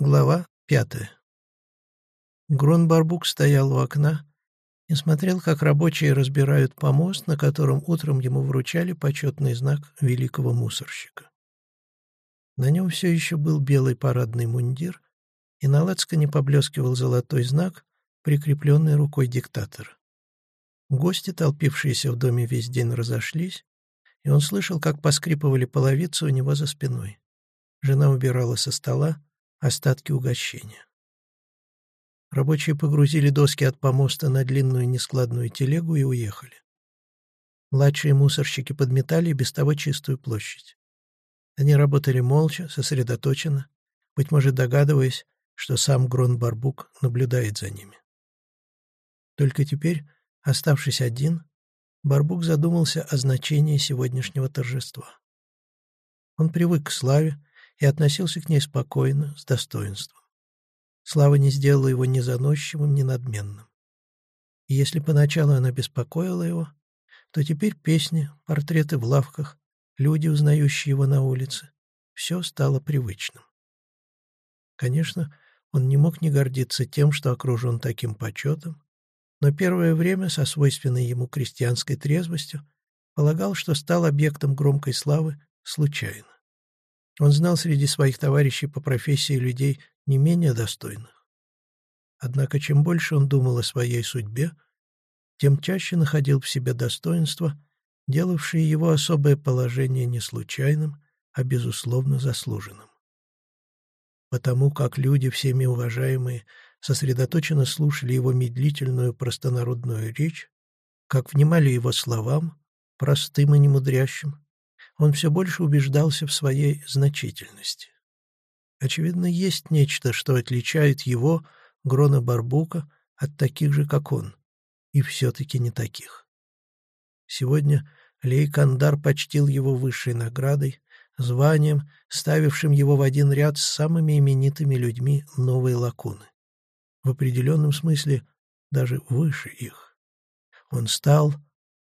Глава пятая. Гронбарбук стоял у окна и смотрел, как рабочие разбирают помост, на котором утром ему вручали почетный знак великого мусорщика. На нем все еще был белый парадный мундир, и на лацкане поблескивал золотой знак, прикрепленный рукой диктатора. Гости, толпившиеся в доме весь день, разошлись, и он слышал, как поскрипывали половицы у него за спиной. Жена убирала со стола, остатки угощения. Рабочие погрузили доски от помоста на длинную нескладную телегу и уехали. Младшие мусорщики подметали без того чистую площадь. Они работали молча, сосредоточенно, быть может, догадываясь, что сам Грон-Барбук наблюдает за ними. Только теперь, оставшись один, Барбук задумался о значении сегодняшнего торжества. Он привык к славе, и относился к ней спокойно, с достоинством. Слава не сделала его ни заносчивым, ни надменным. И если поначалу она беспокоила его, то теперь песни, портреты в лавках, люди, узнающие его на улице, все стало привычным. Конечно, он не мог не гордиться тем, что окружен таким почетом, но первое время со свойственной ему крестьянской трезвостью полагал, что стал объектом громкой славы случайно. Он знал среди своих товарищей по профессии людей не менее достойных. Однако чем больше он думал о своей судьбе, тем чаще находил в себе достоинства, делавшие его особое положение не случайным, а безусловно заслуженным. Потому как люди, всеми уважаемые, сосредоточенно слушали его медлительную простонародную речь, как внимали его словам, простым и немудрящим, он все больше убеждался в своей значительности. Очевидно, есть нечто, что отличает его, Грона Барбука, от таких же, как он, и все-таки не таких. Сегодня Лей Кандар почтил его высшей наградой, званием, ставившим его в один ряд с самыми именитыми людьми новой лакуны. В определенном смысле даже выше их. Он стал,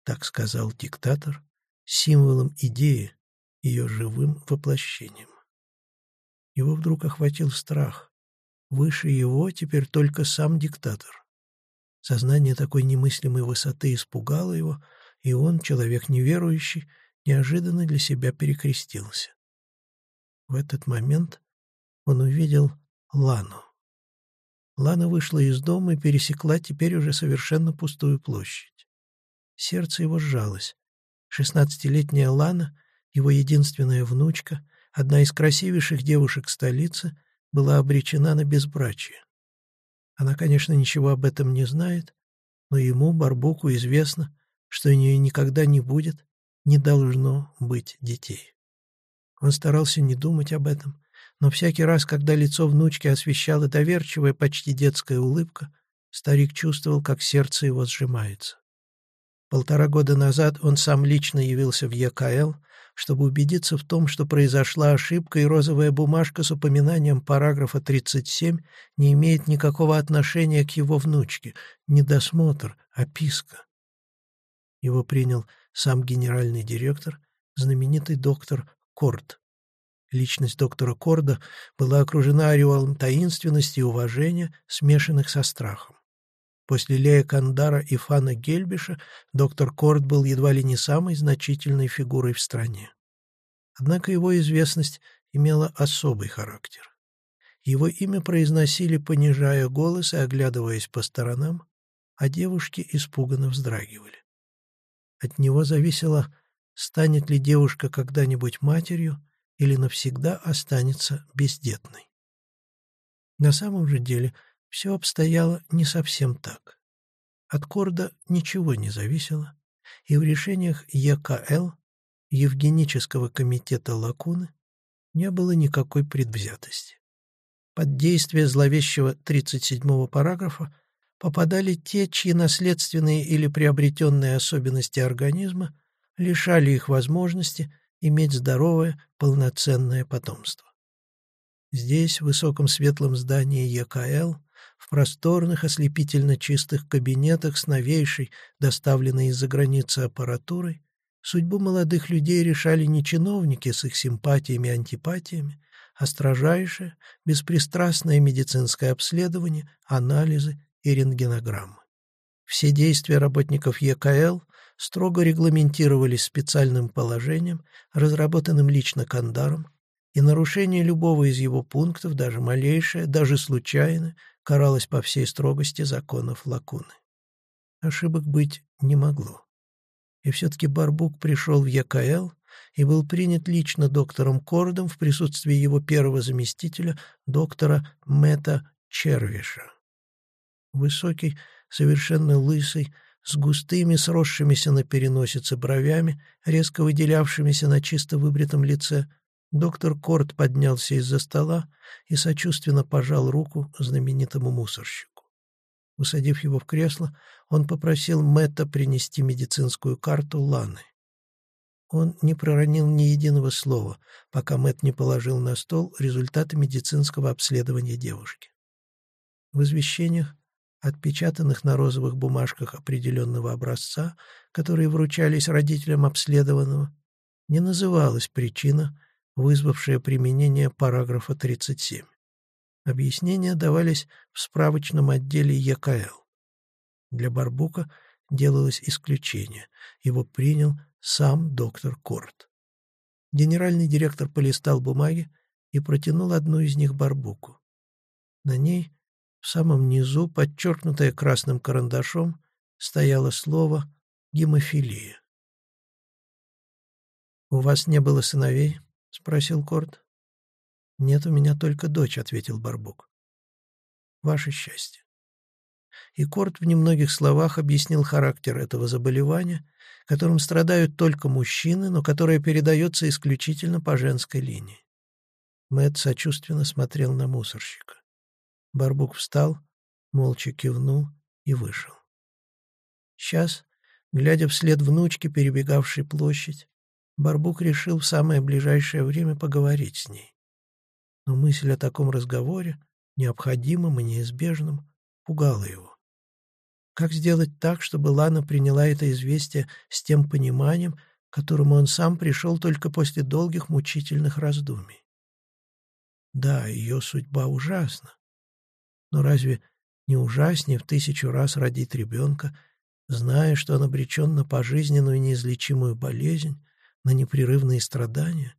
так сказал диктатор, символом идеи, ее живым воплощением. Его вдруг охватил страх. Выше его теперь только сам диктатор. Сознание такой немыслимой высоты испугало его, и он, человек неверующий, неожиданно для себя перекрестился. В этот момент он увидел Лану. Лана вышла из дома и пересекла теперь уже совершенно пустую площадь. Сердце его сжалось. Шестнадцатилетняя Лана, его единственная внучка, одна из красивейших девушек столицы, была обречена на безбрачие. Она, конечно, ничего об этом не знает, но ему, Барбуку, известно, что у нее никогда не будет, не должно быть детей. Он старался не думать об этом, но всякий раз, когда лицо внучки освещала доверчивая, почти детская улыбка, старик чувствовал, как сердце его сжимается. Полтора года назад он сам лично явился в ЕКЛ, чтобы убедиться в том, что произошла ошибка, и розовая бумажка с упоминанием параграфа 37 не имеет никакого отношения к его внучке. Недосмотр, описка. Его принял сам генеральный директор, знаменитый доктор Корд. Личность доктора Корда была окружена ореолом таинственности и уважения, смешанных со страхом. После Лея Кандара и Фана Гельбиша доктор Корт был едва ли не самой значительной фигурой в стране. Однако его известность имела особый характер. Его имя произносили, понижая голос и оглядываясь по сторонам, а девушки испуганно вздрагивали. От него зависело, станет ли девушка когда-нибудь матерью или навсегда останется бездетной. На самом же деле – все обстояло не совсем так. От Корда ничего не зависело, и в решениях ЕКЛ, Евгенического комитета Лакуны, не было никакой предвзятости. Под действие зловещего 37-го параграфа попадали те, чьи наследственные или приобретенные особенности организма лишали их возможности иметь здоровое, полноценное потомство. Здесь, в высоком светлом здании ЕКЛ, в просторных, ослепительно чистых кабинетах с новейшей, доставленной из-за границы аппаратурой, судьбу молодых людей решали не чиновники с их симпатиями и антипатиями, а строжайшее, беспристрастное медицинское обследование, анализы и рентгенограммы. Все действия работников ЕКЛ строго регламентировались специальным положением, разработанным лично Кандаром, и нарушение любого из его пунктов, даже малейшее, даже случайное, каралось по всей строгости законов Лакуны. Ошибок быть не могло. И все-таки Барбук пришел в ЕКЛ и был принят лично доктором Кордом в присутствии его первого заместителя, доктора Мэтта Червиша. Высокий, совершенно лысый, с густыми, сросшимися на переносице бровями, резко выделявшимися на чисто выбритом лице, доктор Корт поднялся из-за стола и сочувственно пожал руку знаменитому мусорщику. Усадив его в кресло, он попросил Мэтта принести медицинскую карту Ланы. Он не проронил ни единого слова, пока Мэтт не положил на стол результаты медицинского обследования девушки. В извещениях отпечатанных на розовых бумажках определенного образца, которые вручались родителям обследованного, не называлась причина, вызвавшая применение параграфа 37. Объяснения давались в справочном отделе ЕКЛ. Для Барбука делалось исключение. Его принял сам доктор Корт. Генеральный директор полистал бумаги и протянул одну из них Барбуку. На ней в самом низу, подчеркнутое красным карандашом, стояло слово «гемофилия». «У вас не было сыновей?» — спросил Корт. «Нет, у меня только дочь», — ответил Барбук. «Ваше счастье». И Корт в немногих словах объяснил характер этого заболевания, которым страдают только мужчины, но которое передается исключительно по женской линии. Мэтт сочувственно смотрел на мусорщика. Барбук встал, молча кивнул и вышел. Сейчас, глядя вслед внучки, перебегавшей площадь, Барбук решил в самое ближайшее время поговорить с ней. Но мысль о таком разговоре, необходимом и неизбежном, пугала его. Как сделать так, чтобы Лана приняла это известие с тем пониманием, к которому он сам пришел только после долгих мучительных раздумий? Да, ее судьба ужасна. Но разве не ужаснее в тысячу раз родить ребенка, зная, что он обречен на пожизненную неизлечимую болезнь, на непрерывные страдания?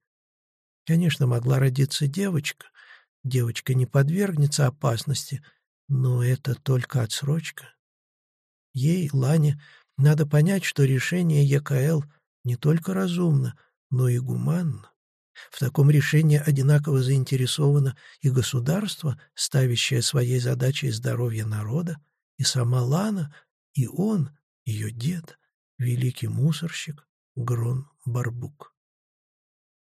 Конечно, могла родиться девочка. Девочка не подвергнется опасности, но это только отсрочка. Ей, Лане, надо понять, что решение ЕКЛ не только разумно, но и гуманно. В таком решении одинаково заинтересовано и государство, ставящее своей задачей здоровье народа, и сама Лана, и он, ее дед, великий мусорщик Грон Барбук.